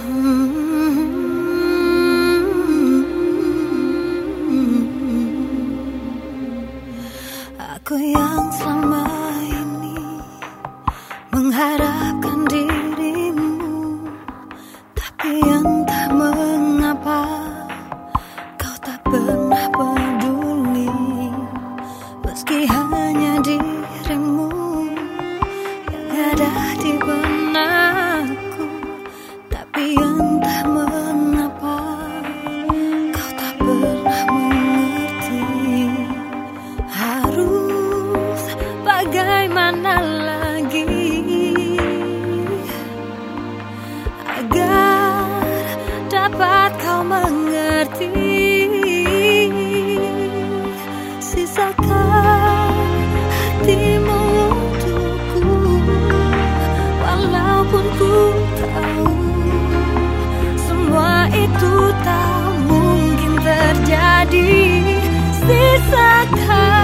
Aku yang selama ini mengharapkan dirimu, tapi entah mengapa kau tak pernah peduli, meski hanya dirimu yang ada di benakku, 打开。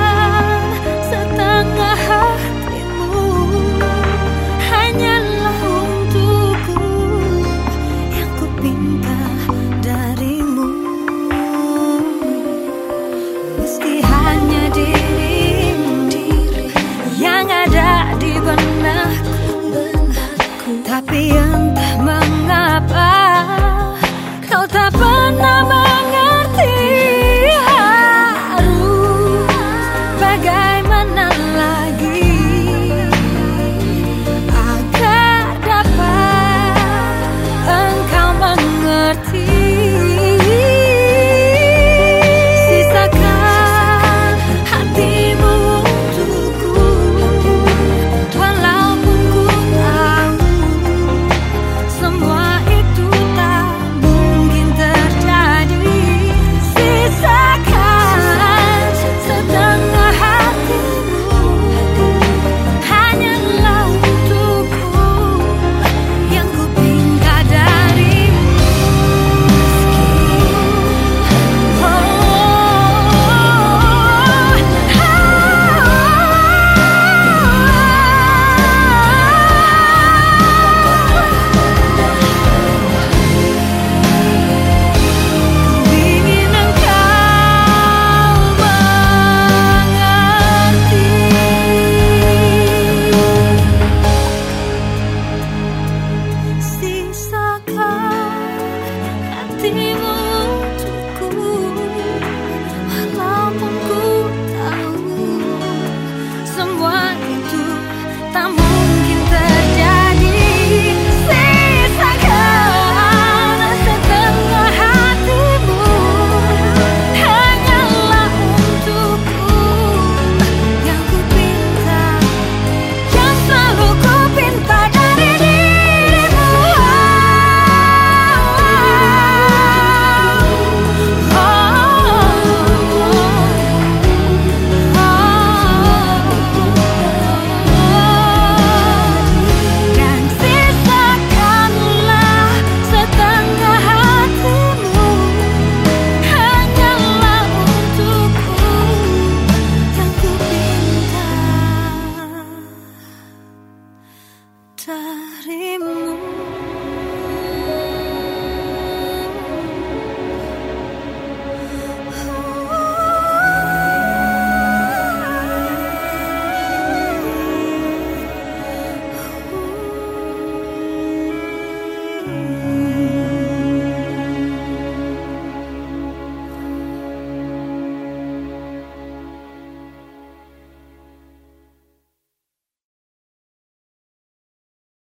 shutting